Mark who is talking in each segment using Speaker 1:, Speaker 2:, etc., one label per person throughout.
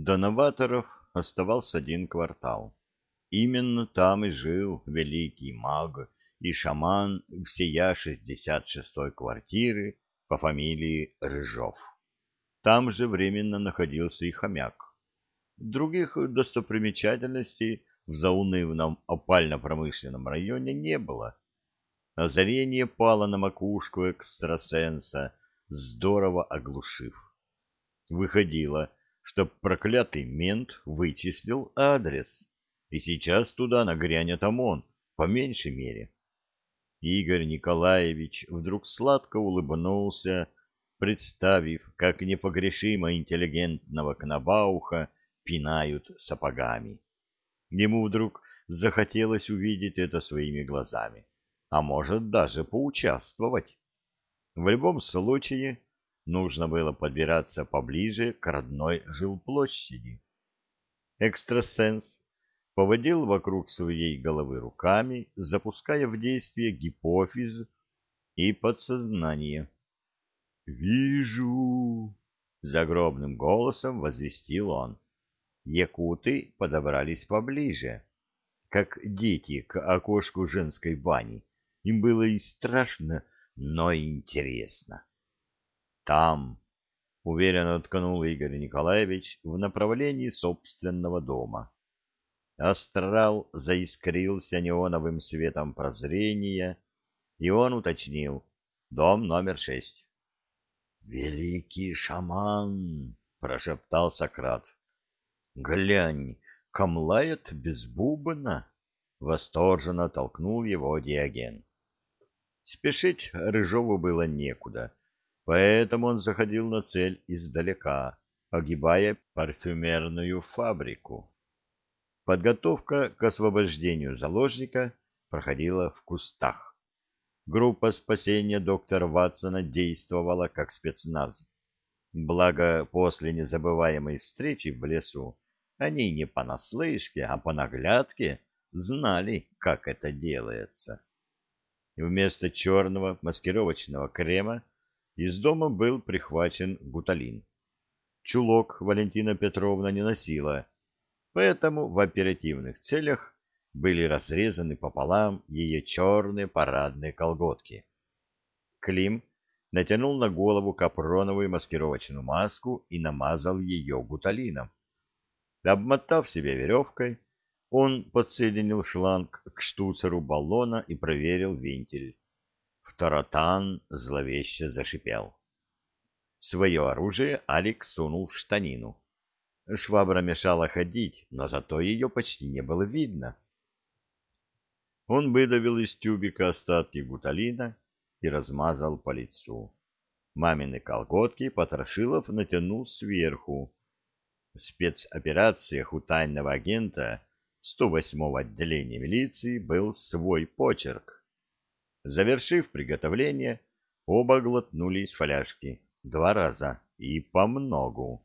Speaker 1: До новаторов оставался один квартал. Именно там и жил великий маг и шаман всея 66-й квартиры по фамилии Рыжов. Там же временно находился и хомяк. Других достопримечательностей в заунывном опально-промышленном районе не было. Озарение пало на макушку экстрасенса, здорово оглушив. Выходило, что проклятый мент вычислил адрес, и сейчас туда нагрянет ОМОН, по меньшей мере. Игорь Николаевич вдруг сладко улыбнулся, представив, как непогрешимо интеллигентного Кнабауха пинают сапогами. Ему вдруг захотелось увидеть это своими глазами, а может даже поучаствовать. В любом случае, нужно было подбираться поближе к родной жилплощади. Экстрасенс поводил вокруг своей головы руками, запуская в действие гипофиз и подсознание. «Вижу!» — загробным голосом возвестил он. Якуты подобрались поближе, как дети к окошку женской бани. Им было и страшно, но интересно. Там, — уверенно ткнул Игорь Николаевич в направлении собственного дома. Астрал заискрился неоновым светом прозрения, и он уточнил. Дом номер шесть. «Великий шаман!» — прошептал Сократ. «Глянь, камлает без бубна!» — восторженно толкнул его Диоген. Спешить Рыжову было некуда поэтому он заходил на цель издалека, огибая парфюмерную фабрику. Подготовка к освобождению заложника проходила в кустах. Группа спасения доктора Ватсона действовала как спецназ. Благо, после незабываемой встречи в лесу они не понаслышке, а по наглядке знали, как это делается. Вместо черного маскировочного крема из дома был прихвачен гуталин. Чулок Валентина Петровна не носила, поэтому в оперативных целях были разрезаны пополам ее черные парадные колготки. Клим натянул на голову капроновую маскировочную маску и намазал ее гуталином. Обмотав себя веревкой, он подсоединил шланг к штуцеру баллона и проверил вентиль. Второтан зловеще зашипел. Свое оружие Алик сунул в штанину. Швабра мешала ходить, но зато ее почти не было видно. Он выдавил из тюбика остатки гуталина и размазал по лицу. Мамины колготки Потрошилов натянул сверху. В спецоперациях у тайного агента 108-го отделения милиции был свой почерк. Завершив приготовление, оба глотнули из фляжки два раза и по многу.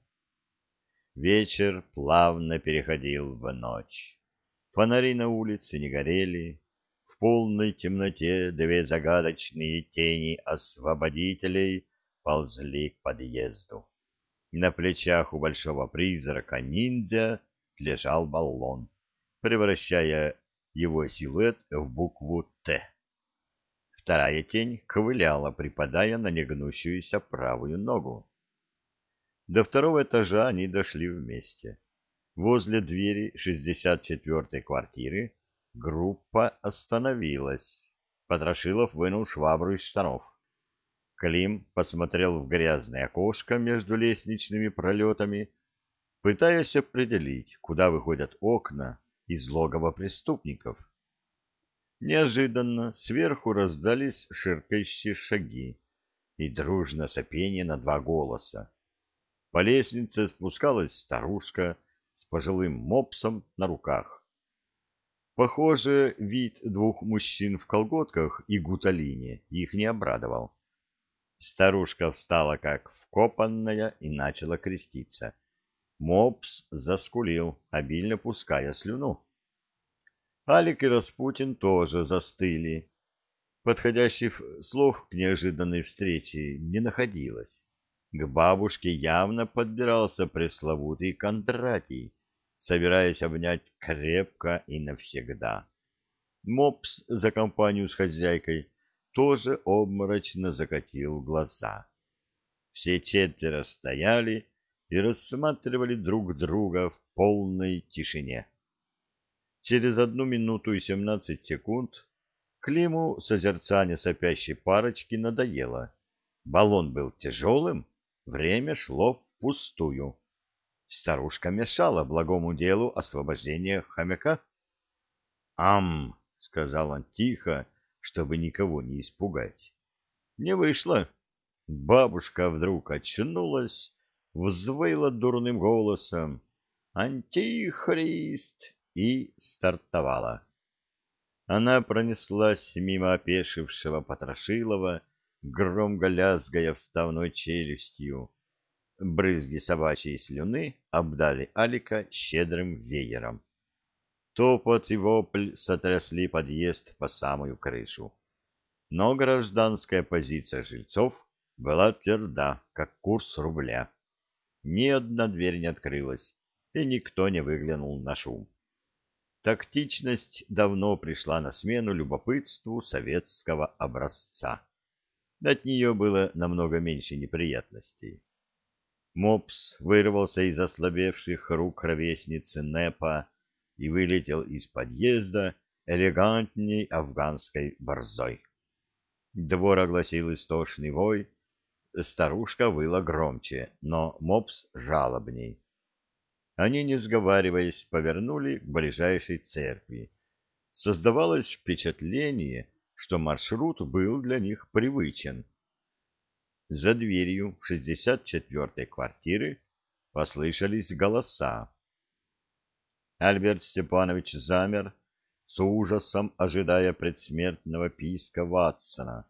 Speaker 1: Вечер плавно переходил в ночь. Фонари на улице не горели. В полной темноте две загадочные тени освободителей ползли к подъезду. На плечах у большого призрака ниндзя лежал баллон, превращая его силуэт в букву «Т». Вторая тень ковыляла, припадая на негнущуюся правую ногу. До второго этажа они дошли вместе. Возле двери 64-й квартиры группа остановилась. Потрошилов вынул швабру из штанов. Клим посмотрел в грязное окошко между лестничными пролетами, пытаясь определить, куда выходят окна из логова преступников. Неожиданно сверху раздались ширкающие шаги и дружно сопение на два голоса. По лестнице спускалась старушка с пожилым мопсом на руках. Похоже, вид двух мужчин в колготках и гуталине их не обрадовал. Старушка встала как вкопанная и начала креститься. Мопс заскулил, обильно пуская слюну. Алик и Распутин тоже застыли. Подходящих слов к неожиданной встрече не находилось. К бабушке явно подбирался пресловутый Кондратий, собираясь обнять крепко и навсегда. Мопс за компанию с хозяйкой тоже обморочно закатил глаза. Все четверо стояли и рассматривали друг друга в полной тишине. Через одну минуту и семнадцать секунд Климу созерцание сопящей парочки надоело. Баллон был тяжелым, время шло впустую. Старушка мешала благому делу освобождения хомяка. «Ам!» — сказал он тихо, чтобы никого не испугать. Не вышло. Бабушка вдруг очнулась, взвыла дурным голосом «Антихрист!» И стартовала. Она пронеслась мимо опешившего Потрошилова, громко лязгая вставной челюстью. Брызги собачьей слюны обдали Алика щедрым веером. Топот и вопль сотрясли подъезд по самую крышу. Но гражданская позиция жильцов была тверда, как курс рубля. Ни одна дверь не открылась, и никто не выглянул на шум. Тактичность давно пришла на смену любопытству советского образца. От нее было намного меньше неприятностей. Мопс вырвался из ослабевших рук ровесницы Непа и вылетел из подъезда элегантней афганской борзой. Двор огласил истошный вой, старушка выла громче, но мопс жалобней. Они, не сговариваясь, повернули к ближайшей церкви. Создавалось впечатление, что маршрут был для них привычен. За дверью шестьдесят четвертой квартиры послышались голоса. Альберт Степанович замер, с ужасом ожидая предсмертного писка Ватсона.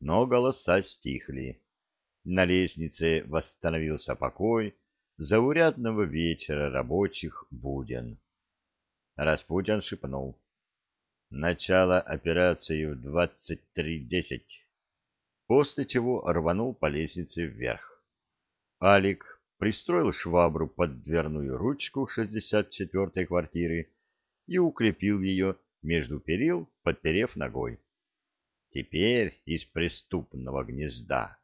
Speaker 1: Но голоса стихли. На лестнице восстановился покой, заурядного вечера рабочих буден. Распутин шепнул. Начало операции в двадцать три десять. После чего рванул по лестнице вверх. Алик пристроил швабру под дверную ручку шестьдесят четвертой квартиры и укрепил ее между перил, подперев ногой. Теперь из преступного гнезда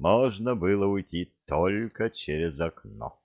Speaker 1: можно было уйти только через окно.